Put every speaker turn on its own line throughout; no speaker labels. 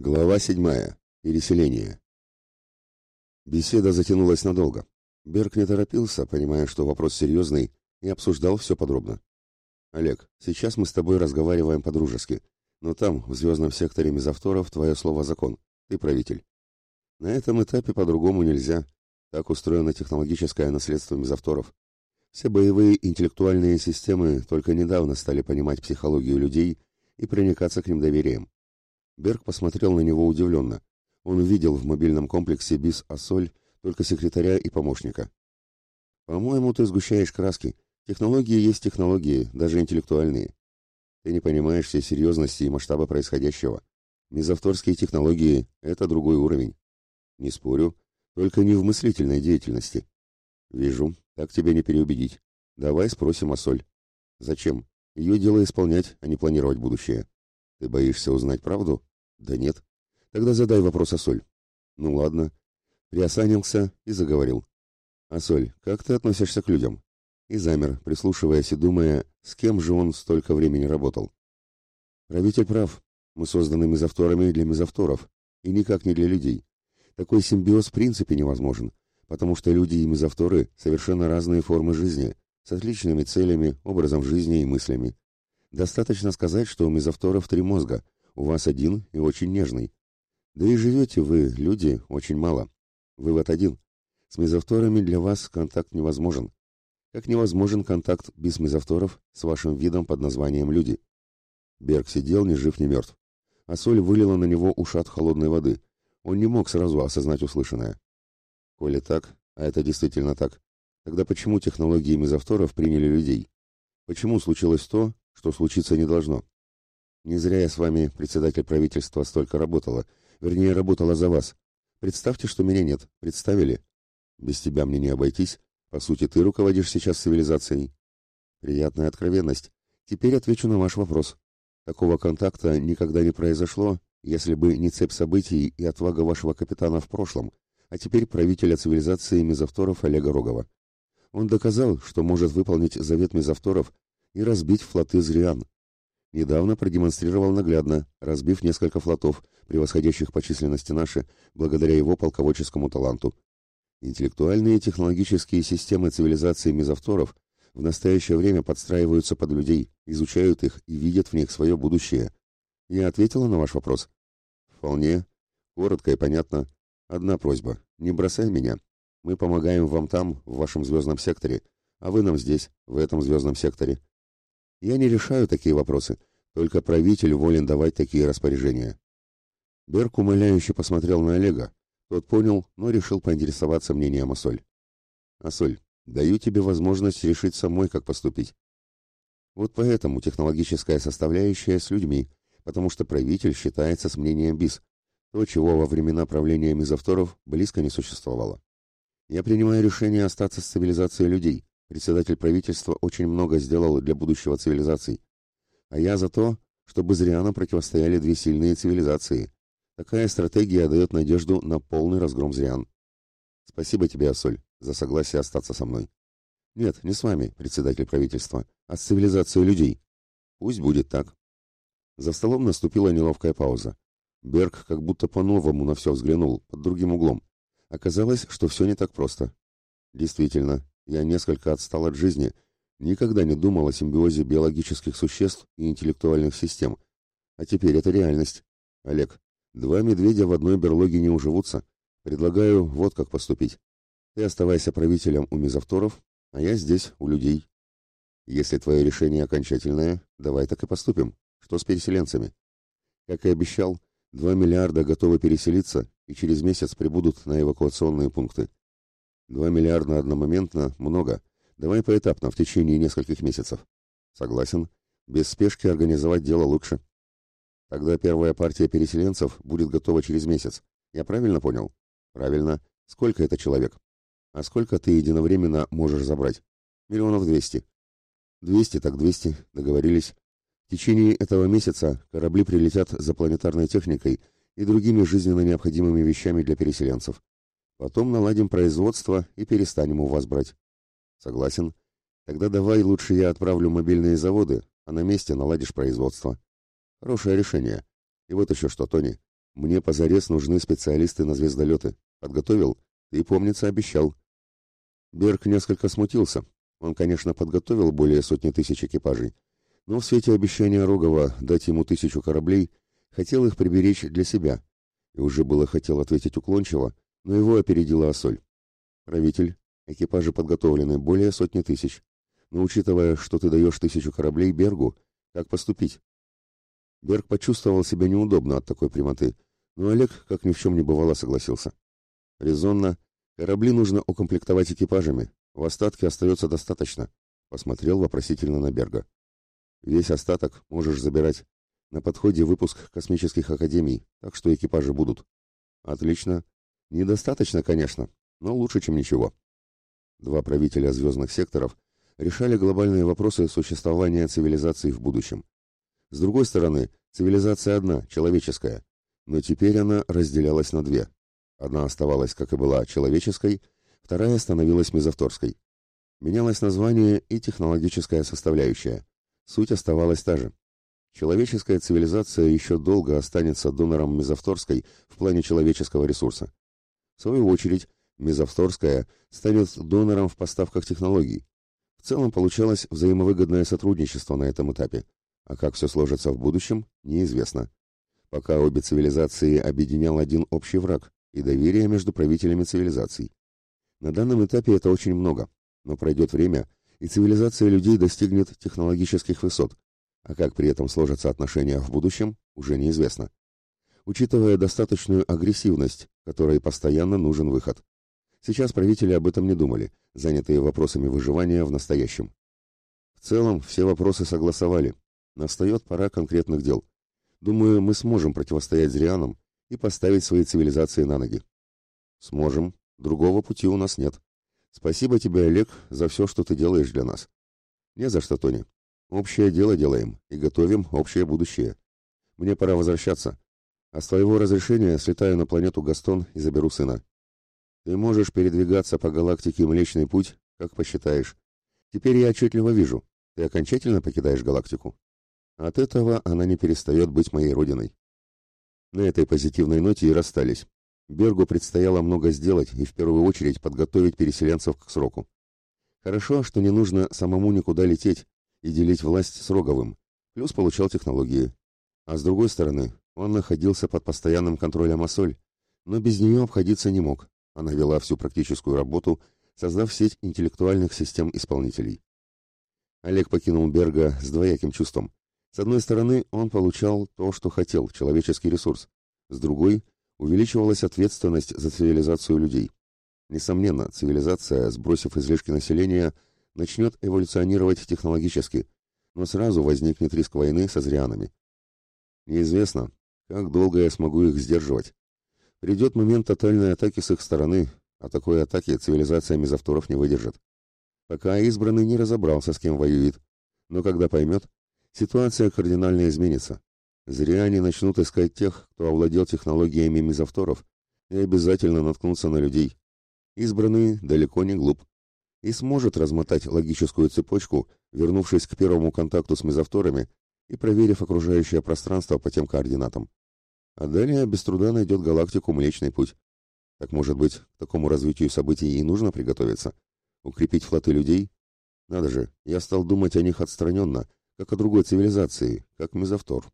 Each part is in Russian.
Глава седьмая. Переселение. Беседа затянулась надолго. Берг не торопился, понимая, что вопрос серьезный, и обсуждал все подробно. «Олег, сейчас мы с тобой разговариваем по-дружески, но там, в звездном секторе мезовторов, твое слово закон. Ты правитель. На этом этапе по-другому нельзя. Так устроено технологическое наследство мезовторов. Все боевые интеллектуальные системы только недавно стали понимать психологию людей и проникаться к ним доверием. Берг посмотрел на него удивленно. Он увидел в мобильном комплексе БИС «Ассоль» только секретаря и помощника. «По-моему, ты сгущаешь краски. Технологии есть технологии, даже интеллектуальные. Ты не понимаешь всей серьезности и масштаба происходящего. Мезовторские технологии — это другой уровень. Не спорю, только не в мыслительной деятельности. Вижу, так тебя не переубедить. Давай спросим Ассоль. Зачем? Ее дело исполнять, а не планировать будущее. Ты боишься узнать правду? Да нет. Тогда задай вопрос Асоль. Ну ладно. Приосанился и заговорил. Асоль, как ты относишься к людям? И замер, прислушиваясь и думая, с кем же он столько времени работал. Правитель прав. Мы созданы мезовторами для мезовторов, и никак не для людей. Такой симбиоз в принципе невозможен, потому что люди и мезовторы совершенно разные формы жизни, с отличными целями, образом жизни и мыслями. Достаточно сказать, что у мезовторов три мозга, у вас один и очень нежный. Да и живете вы, люди, очень мало. Вывод один. С мезовторами для вас контакт невозможен. Как невозможен контакт без мезовторов с вашим видом под названием «люди». Берг сидел ни жив, ни мертв. А соль вылила на него ушат холодной воды. Он не мог сразу осознать услышанное. Коли так, а это действительно так, тогда почему технологии мезовторов приняли людей? Почему случилось то, что случиться не должно. Не зря я с вами, председатель правительства, столько работала. Вернее, работала за вас. Представьте, что меня нет. Представили? Без тебя мне не обойтись. По сути, ты руководишь сейчас цивилизацией. Приятная откровенность. Теперь отвечу на ваш вопрос. Такого контакта никогда не произошло, если бы не цепь событий и отвага вашего капитана в прошлом, а теперь правителя цивилизации мезовторов Олега Рогова. Он доказал, что может выполнить завет мезовторов и разбить флоты Зриан. Недавно продемонстрировал наглядно, разбив несколько флотов, превосходящих по численности наши, благодаря его полководческому таланту. Интеллектуальные и технологические системы цивилизации мезовторов в настоящее время подстраиваются под людей, изучают их и видят в них свое будущее. Я ответила на ваш вопрос? Вполне. Коротко и понятно. Одна просьба. Не бросай меня. Мы помогаем вам там, в вашем звездном секторе, а вы нам здесь, в этом звездном секторе. Я не решаю такие вопросы, только правитель волен давать такие распоряжения. Берг умоляюще посмотрел на Олега. Тот понял, но решил поинтересоваться мнением Асоль. Асоль, даю тебе возможность решить самой, как поступить. Вот поэтому технологическая составляющая с людьми, потому что правитель считается с мнением БИС, то, чего во времена правления мизавторов близко не существовало. Я принимаю решение остаться с цивилизацией людей, Председатель правительства очень много сделал для будущего цивилизаций. А я за то, чтобы зря противостояли две сильные цивилизации. Такая стратегия дает надежду на полный разгром зрян. Спасибо тебе, Асоль, за согласие остаться со мной. Нет, не с вами, председатель правительства, а с цивилизацией людей. Пусть будет так. За столом наступила неловкая пауза. Берг как будто по-новому на все взглянул, под другим углом. Оказалось, что все не так просто. Действительно, я несколько отстал от жизни, никогда не думал о симбиозе биологических существ и интеллектуальных систем. А теперь это реальность. Олег, два медведя в одной берлоге не уживутся. Предлагаю вот как поступить. Ты оставайся правителем у мезовторов, а я здесь, у людей. Если твое решение окончательное, давай так и поступим. Что с переселенцами? Как и обещал, два миллиарда готовы переселиться и через месяц прибудут на эвакуационные пункты. Два миллиарда одномоментно много. Давай поэтапно, в течение нескольких месяцев. Согласен. Без спешки организовать дело лучше. Тогда первая партия переселенцев будет готова через месяц. Я правильно понял? Правильно. Сколько это человек? А сколько ты единовременно можешь забрать? Миллионов двести. Двести так двести. Договорились. В течение этого месяца корабли прилетят за планетарной техникой и другими жизненно необходимыми вещами для переселенцев. Потом наладим производство и перестанем у вас брать. Согласен. Тогда давай лучше я отправлю мобильные заводы, а на месте наладишь производство. Хорошее решение. И вот еще что, Тони. Мне позарез нужны специалисты на звездолеты. Подготовил? Ты, помнится, обещал. Берг несколько смутился. Он, конечно, подготовил более сотни тысяч экипажей, но в свете обещания Рогова дать ему тысячу кораблей, хотел их приберечь для себя. И уже было хотел ответить уклончиво, но его опередила Ассоль. Правитель, экипажи подготовлены более сотни тысяч. Но учитывая, что ты даешь тысячу кораблей Бергу, как поступить? Берг почувствовал себя неудобно от такой прямоты, но Олег, как ни в чем не бывало, согласился. Резонно, корабли нужно укомплектовать экипажами, в остатке остается достаточно, посмотрел вопросительно на Берга. Весь остаток можешь забирать. На подходе выпуск космических академий, так что экипажи будут. Отлично. Недостаточно, конечно, но лучше, чем ничего. Два правителя звездных секторов решали глобальные вопросы существования цивилизации в будущем. С другой стороны, цивилизация одна, человеческая, но теперь она разделялась на две. Одна оставалась, как и была, человеческой, вторая становилась мезовторской. Менялось название и технологическая составляющая. Суть оставалась та же. Человеческая цивилизация еще долго останется донором мезовторской в плане человеческого ресурса. В свою очередь, мезовторская станет донором в поставках технологий. В целом получалось взаимовыгодное сотрудничество на этом этапе, а как все сложится в будущем, неизвестно. Пока обе цивилизации объединял один общий враг и доверие между правителями цивилизаций. На данном этапе это очень много, но пройдет время, и цивилизация людей достигнет технологических высот, а как при этом сложатся отношения в будущем, уже неизвестно. Учитывая достаточную агрессивность, которой постоянно нужен выход. Сейчас правители об этом не думали, занятые вопросами выживания в настоящем. В целом, все вопросы согласовали. Настает пора конкретных дел. Думаю, мы сможем противостоять зрианам и поставить свои цивилизации на ноги. Сможем. Другого пути у нас нет. Спасибо тебе, Олег, за все, что ты делаешь для нас. Не за что, Тони. Общее дело делаем и готовим общее будущее. Мне пора возвращаться. А с твоего разрешения слетаю на планету Гастон и заберу сына. Ты можешь передвигаться по галактике Млечный Путь, как посчитаешь. Теперь я отчетливо вижу. Ты окончательно покидаешь галактику. От этого она не перестает быть моей родиной. На этой позитивной ноте и расстались. Бергу предстояло много сделать и в первую очередь подготовить переселенцев к сроку. Хорошо, что не нужно самому никуда лететь и делить власть с Роговым, плюс получал технологии. А с другой стороны, он находился под постоянным контролем Ассоль, но без нее обходиться не мог. Она вела всю практическую работу, создав сеть интеллектуальных систем исполнителей. Олег покинул Берга с двояким чувством. С одной стороны, он получал то, что хотел, человеческий ресурс. С другой, увеличивалась ответственность за цивилизацию людей. Несомненно, цивилизация, сбросив излишки населения, начнет эволюционировать технологически, но сразу возникнет риск войны со зрианами. Неизвестно, как долго я смогу их сдерживать. Придет момент тотальной атаки с их стороны, а такой атаки цивилизация мезовторов не выдержит. Пока избранный не разобрался, с кем воюет, но когда поймет, ситуация кардинально изменится. Зря они начнут искать тех, кто овладел технологиями мезовторов, и обязательно наткнутся на людей. Избранный далеко не глуп и сможет размотать логическую цепочку, вернувшись к первому контакту с мезовторами и проверив окружающее пространство по тем координатам. А далее без труда найдет галактику Млечный Путь. Так, может быть, к такому развитию событий и нужно приготовиться? Укрепить флоты людей? Надо же, я стал думать о них отстраненно, как о другой цивилизации, как мезовтор.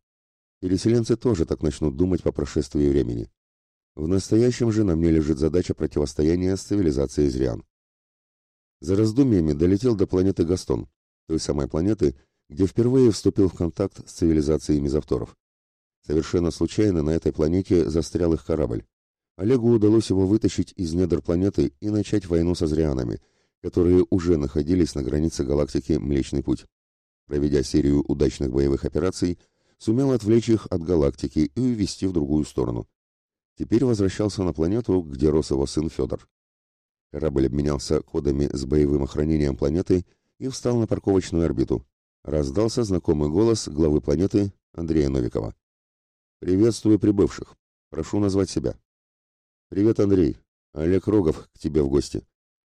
Переселенцы тоже так начнут думать по прошествии времени. В настоящем же на мне лежит задача противостояния с цивилизацией Зриан. За раздумьями долетел до планеты Гастон, той самой планеты, где впервые вступил в контакт с цивилизацией мезовторов. Совершенно случайно на этой планете застрял их корабль. Олегу удалось его вытащить из недр планеты и начать войну со зрианами, которые уже находились на границе галактики Млечный Путь. Проведя серию удачных боевых операций, сумел отвлечь их от галактики и увести в другую сторону. Теперь возвращался на планету, где рос его сын Федор. Корабль обменялся кодами с боевым охранением планеты и встал на парковочную орбиту. Раздался знакомый голос главы планеты Андрея Новикова. «Приветствую прибывших. Прошу назвать себя». «Привет, Андрей. Олег Рогов к тебе в гости.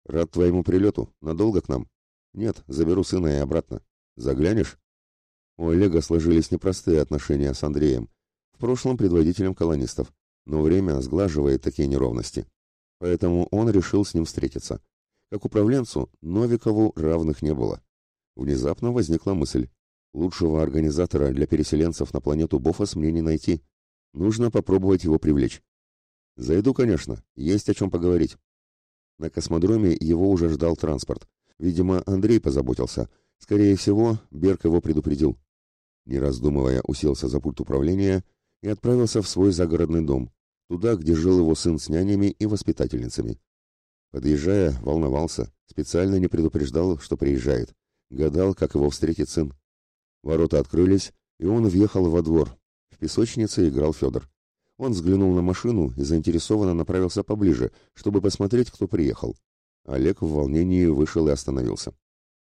Рад твоему прилету. Надолго к нам?» «Нет, заберу сына и обратно. Заглянешь?» У Олега сложились непростые отношения с Андреем, в прошлом предводителем колонистов. но время сглаживает такие неровности. Поэтому он решил с ним встретиться. Как управленцу, Новикову равных не было. Внезапно возникла мысль. Лучшего организатора для переселенцев на планету Бофос мне не найти. Нужно попробовать его привлечь. Зайду, конечно, есть о чем поговорить. На космодроме его уже ждал транспорт. Видимо, Андрей позаботился. Скорее всего, Берг его предупредил. Не раздумывая, уселся за пульт управления и отправился в свой загородный дом, туда, где жил его сын с нянями и воспитательницами. Подъезжая, волновался, специально не предупреждал, что приезжает. Гадал, как его встретит сын. Ворота открылись, и он въехал во двор. В песочнице играл Федор. Он взглянул на машину и заинтересованно направился поближе, чтобы посмотреть, кто приехал. Олег в волнении вышел и остановился.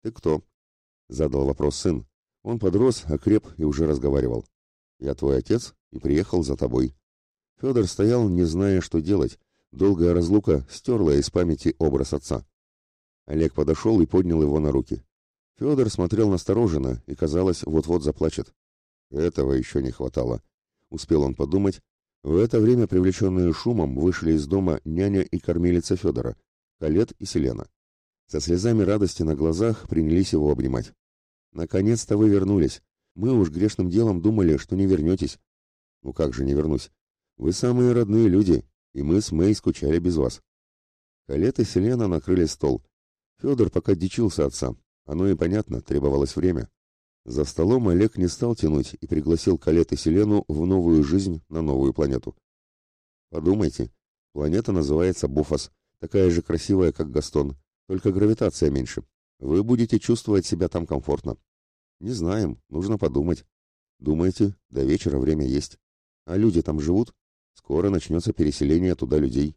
«Ты кто?» — задал вопрос сын. Он подрос, окреп и уже разговаривал. «Я твой отец и приехал за тобой». Федор стоял, не зная, что делать. Долгая разлука стерла из памяти образ отца. Олег подошел и поднял его на руки. Федор смотрел настороженно и, казалось, вот-вот заплачет. Этого еще не хватало. Успел он подумать. В это время, привлеченные шумом, вышли из дома няня и кормилица Федора, Калет и Селена. Со слезами радости на глазах принялись его обнимать. «Наконец-то вы вернулись. Мы уж грешным делом думали, что не вернетесь». «Ну как же не вернусь? Вы самые родные люди, и мы с Мэй скучали без вас». Калет и Селена накрыли стол. Федор пока дичился отца, оно и понятно, требовалось время. За столом Олег не стал тянуть и пригласил Калет и Селену в новую жизнь на новую планету. Подумайте, планета называется Буфос, такая же красивая, как Гастон, только гравитация меньше. Вы будете чувствовать себя там комфортно. Не знаем, нужно подумать. Думайте, до вечера время есть. А люди там живут? Скоро начнется переселение туда людей.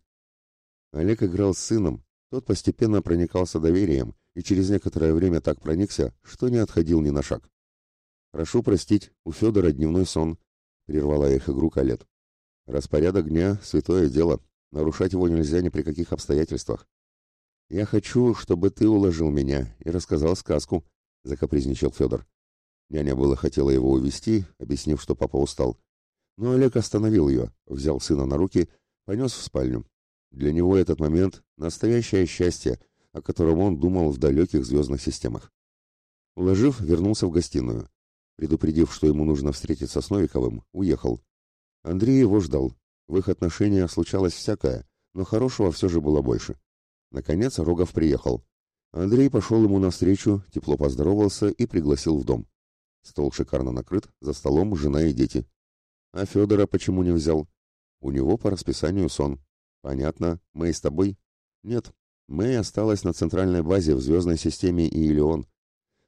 Олег играл с сыном, тот постепенно проникался доверием, и через некоторое время так проникся, что не отходил ни на шаг. «Прошу простить, у Федора дневной сон», — прервала их игру Калет. «Распорядок дня — святое дело, нарушать его нельзя ни при каких обстоятельствах». «Я хочу, чтобы ты уложил меня и рассказал сказку», — закапризничал Федор. Няня было хотела его увести, объяснив, что папа устал. Но Олег остановил ее, взял сына на руки, понес в спальню. Для него этот момент — настоящее счастье — о котором он думал в далеких звездных системах. Уложив, вернулся в гостиную. Предупредив, что ему нужно встретиться с Новиковым, уехал. Андрей его ждал. В их отношениях случалось всякое, но хорошего все же было больше. Наконец Рогов приехал. Андрей пошел ему навстречу, тепло поздоровался и пригласил в дом. Стол шикарно накрыт, за столом жена и дети. А Федора почему не взял? У него по расписанию сон. Понятно, мы с тобой? Нет, Мэй осталась на центральной базе в звездной системе Иелион.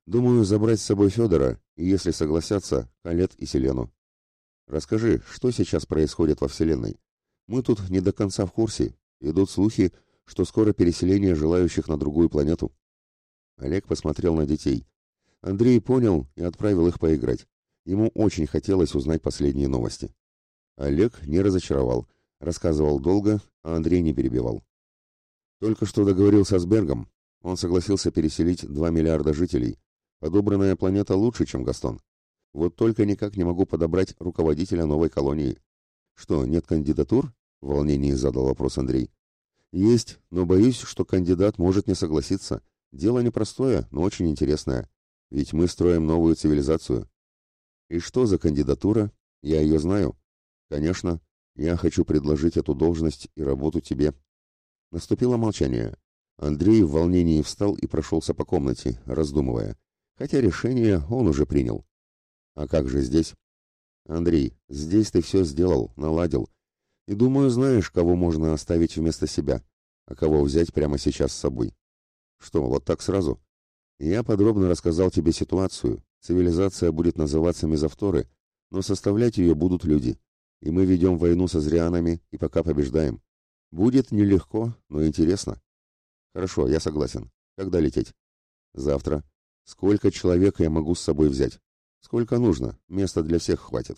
Думаю, забрать с собой Федора, и если согласятся, Калет и Селену. Расскажи, что сейчас происходит во Вселенной? Мы тут не до конца в курсе. Идут слухи, что скоро переселение желающих на другую планету. Олег посмотрел на детей. Андрей понял и отправил их поиграть. Ему очень хотелось узнать последние новости. Олег не разочаровал, рассказывал долго, а Андрей не перебивал. Только что договорился с Бергом. Он согласился переселить 2 миллиарда жителей. Подобранная планета лучше, чем Гастон. Вот только никак не могу подобрать руководителя новой колонии. Что, нет кандидатур? В волнении задал вопрос Андрей. Есть, но боюсь, что кандидат может не согласиться. Дело непростое, но очень интересное. Ведь мы строим новую цивилизацию. И что за кандидатура? Я ее знаю. Конечно, я хочу предложить эту должность и работу тебе. Наступило молчание. Андрей в волнении встал и прошелся по комнате, раздумывая. Хотя решение он уже принял. А как же здесь? Андрей, здесь ты все сделал, наладил. И думаю, знаешь, кого можно оставить вместо себя, а кого взять прямо сейчас с собой. Что, вот так сразу? Я подробно рассказал тебе ситуацию. Цивилизация будет называться Мезовторы, но составлять ее будут люди. И мы ведем войну со зрианами и пока побеждаем. Будет нелегко, но интересно. Хорошо, я согласен. Когда лететь? Завтра. Сколько человек я могу с собой взять? Сколько нужно? Места для всех хватит.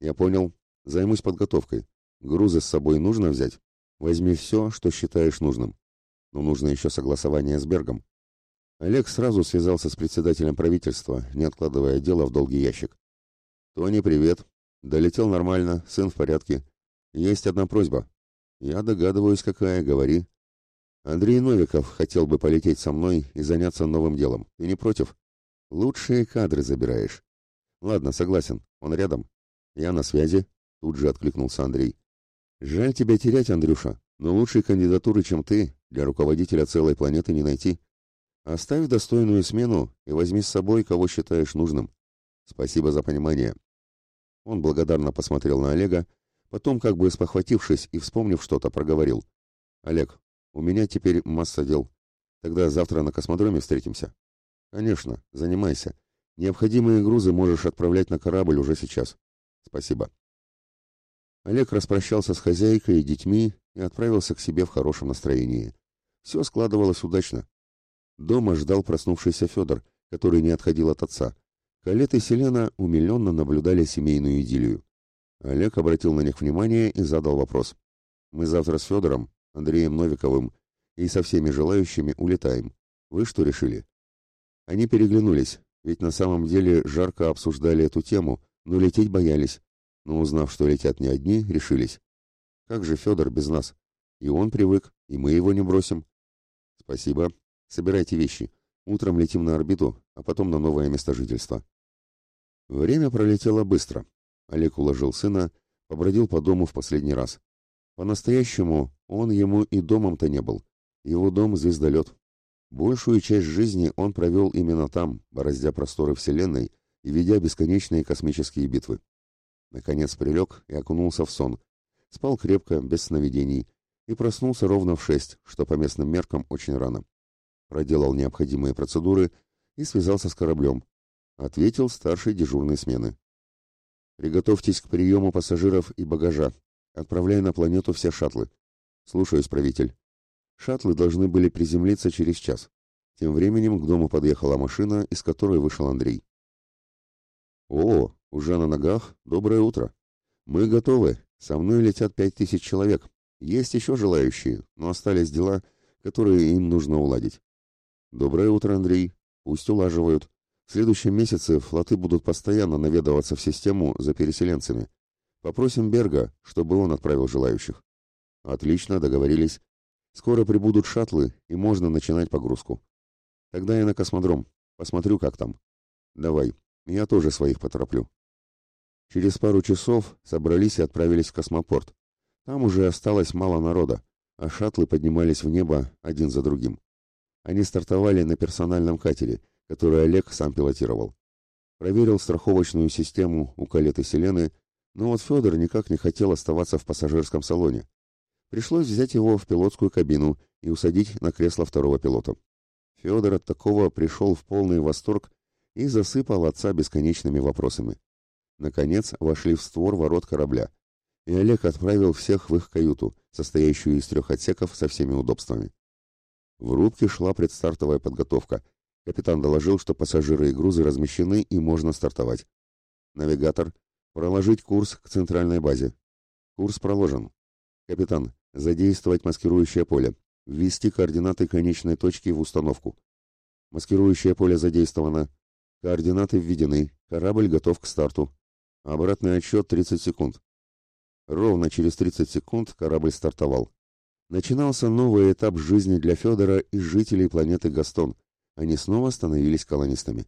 Я понял. Займусь подготовкой. Грузы с собой нужно взять? Возьми все, что считаешь нужным. Но нужно еще согласование с Бергом. Олег сразу связался с председателем правительства, не откладывая дело в долгий ящик. «Тони, привет. Долетел нормально, сын в порядке. Есть одна просьба. Я догадываюсь, какая, говори. Андрей Новиков хотел бы полететь со мной и заняться новым делом. Ты не против? Лучшие кадры забираешь. Ладно, согласен. Он рядом. Я на связи. Тут же откликнулся Андрей. Жаль тебя терять, Андрюша, но лучшей кандидатуры, чем ты, для руководителя целой планеты не найти. Оставь достойную смену и возьми с собой, кого считаешь нужным. Спасибо за понимание. Он благодарно посмотрел на Олега, потом, как бы спохватившись и вспомнив что-то, проговорил. Олег, у меня теперь масса дел. Тогда завтра на космодроме встретимся. Конечно, занимайся. Необходимые грузы можешь отправлять на корабль уже сейчас. Спасибо. Олег распрощался с хозяйкой и детьми и отправился к себе в хорошем настроении. Все складывалось удачно. Дома ждал проснувшийся Федор, который не отходил от отца. Калет и Селена умиленно наблюдали семейную идиллию. Олег обратил на них внимание и задал вопрос. «Мы завтра с Федором Андреем Новиковым и со всеми желающими улетаем. Вы что решили? Они переглянулись, ведь на самом деле жарко обсуждали эту тему, но лететь боялись. Но узнав, что летят не одни, решились. Как же Федор без нас? И он привык, и мы его не бросим. Спасибо. Собирайте вещи. Утром летим на орбиту, а потом на новое место жительства. Время пролетело быстро. Олег уложил сына, побродил по дому в последний раз. По-настоящему он ему и домом-то не был. Его дом — звездолет. Большую часть жизни он провел именно там, бороздя просторы Вселенной и ведя бесконечные космические битвы. Наконец прилег и окунулся в сон. Спал крепко, без сновидений, и проснулся ровно в шесть, что по местным меркам очень рано. Проделал необходимые процедуры и связался с кораблем. Ответил старший дежурной смены. «Приготовьтесь к приему пассажиров и багажа. Отправляй на планету все шаттлы. Слушаюсь, правитель. Шаттлы должны были приземлиться через час. Тем временем к дому подъехала машина, из которой вышел Андрей. О, уже на ногах? Доброе утро. Мы готовы. Со мной летят пять тысяч человек. Есть еще желающие, но остались дела, которые им нужно уладить. Доброе утро, Андрей. Пусть улаживают. В следующем месяце флоты будут постоянно наведываться в систему за переселенцами. Попросим Берга, чтобы он отправил желающих. Отлично, договорились. Скоро прибудут шаттлы, и можно начинать погрузку. Тогда я на космодром. Посмотрю, как там. Давай, я тоже своих потороплю. Через пару часов собрались и отправились в космопорт. Там уже осталось мало народа, а шаттлы поднимались в небо один за другим. Они стартовали на персональном катере, который Олег сам пилотировал. Проверил страховочную систему у Калеты Селены но вот Федор никак не хотел оставаться в пассажирском салоне. Пришлось взять его в пилотскую кабину и усадить на кресло второго пилота. Федор от такого пришел в полный восторг и засыпал отца бесконечными вопросами. Наконец вошли в створ ворот корабля, и Олег отправил всех в их каюту, состоящую из трех отсеков со всеми удобствами. В рубке шла предстартовая подготовка. Капитан доложил, что пассажиры и грузы размещены и можно стартовать. Навигатор Проложить курс к центральной базе. Курс проложен. Капитан, задействовать маскирующее поле. Ввести координаты конечной точки в установку. Маскирующее поле задействовано. Координаты введены. Корабль готов к старту. Обратный отсчет 30 секунд. Ровно через 30 секунд корабль стартовал. Начинался новый этап жизни для Федора и жителей планеты Гастон. Они снова становились колонистами.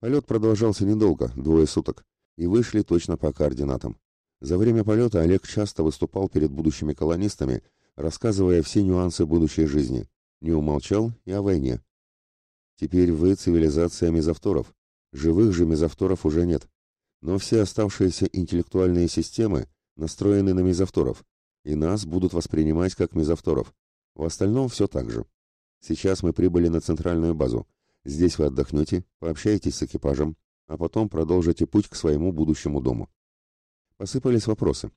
Полет продолжался недолго, двое суток и вышли точно по координатам. За время полета Олег часто выступал перед будущими колонистами, рассказывая все нюансы будущей жизни. Не умолчал и о войне. Теперь вы цивилизация мезовторов. Живых же мезовторов уже нет. Но все оставшиеся интеллектуальные системы настроены на мезовторов, и нас будут воспринимать как мезовторов. В остальном все так же. Сейчас мы прибыли на центральную базу. Здесь вы отдохнете, пообщаетесь с экипажем, а потом продолжите путь к своему будущему дому. Посыпались вопросы.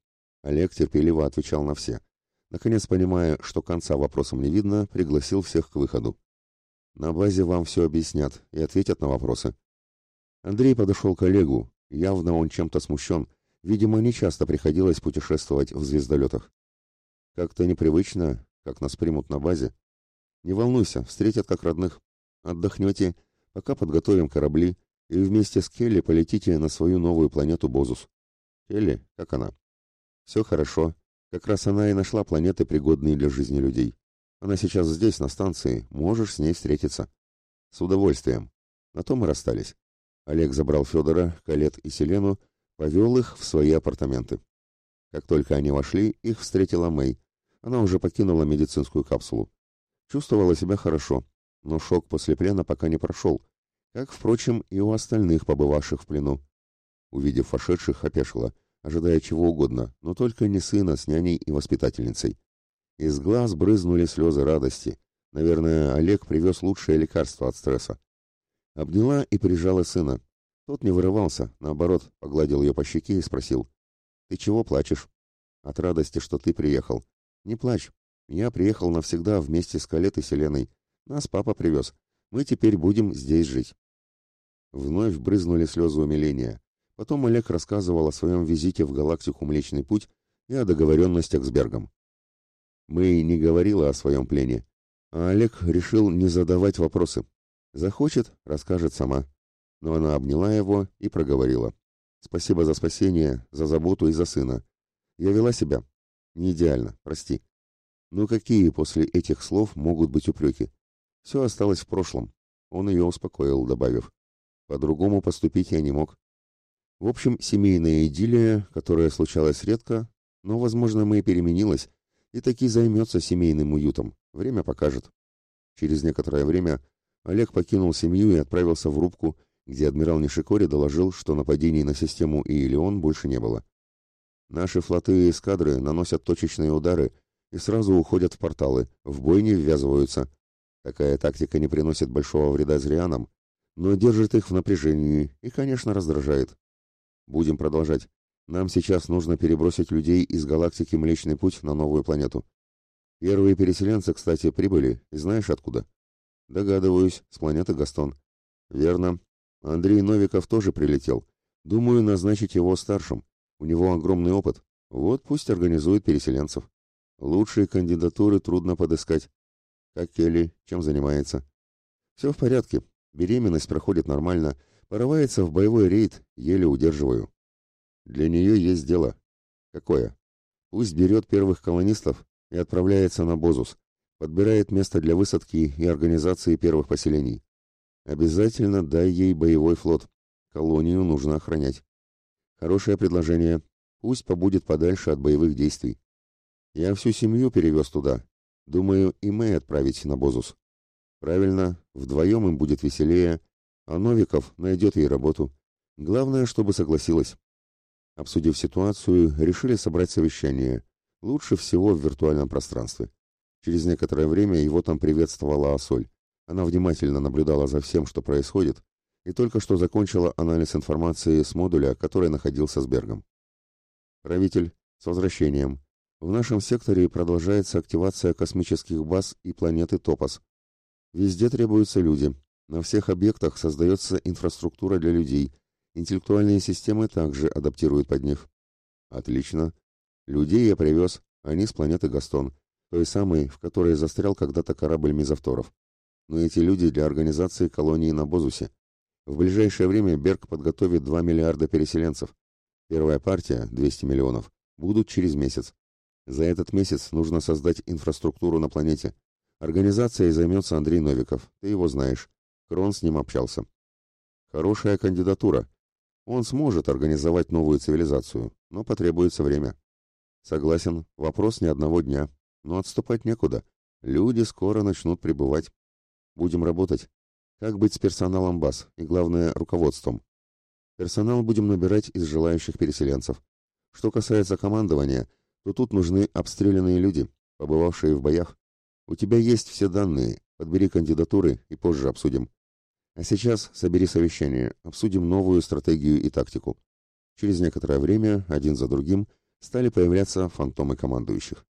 Олег терпеливо отвечал на все. Наконец, понимая, что конца вопросам не видно, пригласил всех к выходу. На базе вам все объяснят и ответят на вопросы. Андрей подошел к Олегу. Явно он чем-то смущен. Видимо, не часто приходилось путешествовать в звездолетах. Как-то непривычно, как нас примут на базе. Не волнуйся, встретят как родных. Отдохнете, пока подготовим корабли, и вместе с Келли полетите на свою новую планету Бозус. Келли, как она? Все хорошо. Как раз она и нашла планеты, пригодные для жизни людей. Она сейчас здесь, на станции, можешь с ней встретиться. С удовольствием. На том и расстались. Олег забрал Федора, Калет и Селену, повел их в свои апартаменты. Как только они вошли, их встретила Мэй. Она уже покинула медицинскую капсулу. Чувствовала себя хорошо, но шок после плена пока не прошел, как, впрочем, и у остальных, побывавших в плену. Увидев вошедших, опешила, ожидая чего угодно, но только не сына с няней и воспитательницей. Из глаз брызнули слезы радости. Наверное, Олег привез лучшее лекарство от стресса. Обняла и прижала сына. Тот не вырывался, наоборот, погладил ее по щеке и спросил. «Ты чего плачешь?» «От радости, что ты приехал». «Не плачь. Я приехал навсегда вместе с Калет и Селеной. Нас папа привез. Мы теперь будем здесь жить». Вновь брызнули слезы умиления. Потом Олег рассказывал о своем визите в галактику Млечный Путь и о договоренностях с Бергом. Мэй не говорила о своем плене, а Олег решил не задавать вопросы. Захочет — расскажет сама. Но она обняла его и проговорила. «Спасибо за спасение, за заботу и за сына. Я вела себя. Не идеально, прости. Но какие после этих слов могут быть упреки? Все осталось в прошлом. Он ее успокоил, добавив. По-другому поступить я не мог. В общем, семейная идиллия, которая случалась редко, но, возможно, мы и переменилась, и таки займется семейным уютом. Время покажет. Через некоторое время Олег покинул семью и отправился в рубку, где адмирал Нишикори доложил, что нападений на систему Иелион больше не было. Наши флоты и эскадры наносят точечные удары и сразу уходят в порталы, в бой не ввязываются. Такая тактика не приносит большого вреда зрианам, но держит их в напряжении и, конечно, раздражает. Будем продолжать. Нам сейчас нужно перебросить людей из галактики Млечный Путь на новую планету. Первые переселенцы, кстати, прибыли, и знаешь откуда? Догадываюсь, с планеты Гастон. Верно. Андрей Новиков тоже прилетел. Думаю, назначить его старшим. У него огромный опыт. Вот пусть организует переселенцев. Лучшие кандидатуры трудно подыскать. Как Келли, чем занимается? Все в порядке. Беременность проходит нормально. Порывается в боевой рейд, еле удерживаю. Для нее есть дело. Какое? Пусть берет первых колонистов и отправляется на Бозус подбирает место для высадки и организации первых поселений. Обязательно дай ей боевой флот. Колонию нужно охранять. Хорошее предложение. Пусть побудет подальше от боевых действий. Я всю семью перевез туда. Думаю, и Мэй отправить на Бозус. Правильно, вдвоем им будет веселее, а Новиков найдет ей работу. Главное, чтобы согласилась. Обсудив ситуацию, решили собрать совещание. Лучше всего в виртуальном пространстве. Через некоторое время его там приветствовала Асоль. Она внимательно наблюдала за всем, что происходит, и только что закончила анализ информации с модуля, который находился с Бергом. Правитель, с возвращением. В нашем секторе продолжается активация космических баз и планеты Топос. Везде требуются люди. На всех объектах создается инфраструктура для людей. Интеллектуальные системы также адаптируют под них. Отлично. Людей я привез, они с планеты Гастон той самой, в которой застрял когда-то корабль мизавторов. Но эти люди для организации колонии на Бозусе. В ближайшее время Берг подготовит 2 миллиарда переселенцев. Первая партия, 200 миллионов, будут через месяц. За этот месяц нужно создать инфраструктуру на планете. Организацией займется Андрей Новиков, ты его знаешь. Крон с ним общался. Хорошая кандидатура. Он сможет организовать новую цивилизацию, но потребуется время. Согласен, вопрос не одного дня. Но отступать некуда. Люди скоро начнут прибывать. Будем работать. Как быть с персоналом баз и, главное, руководством? Персонал будем набирать из желающих переселенцев. Что касается командования, то тут нужны обстрелянные люди, побывавшие в боях. У тебя есть все данные, подбери кандидатуры и позже обсудим. А сейчас собери совещание, обсудим новую стратегию и тактику. Через некоторое время, один за другим, стали появляться фантомы командующих.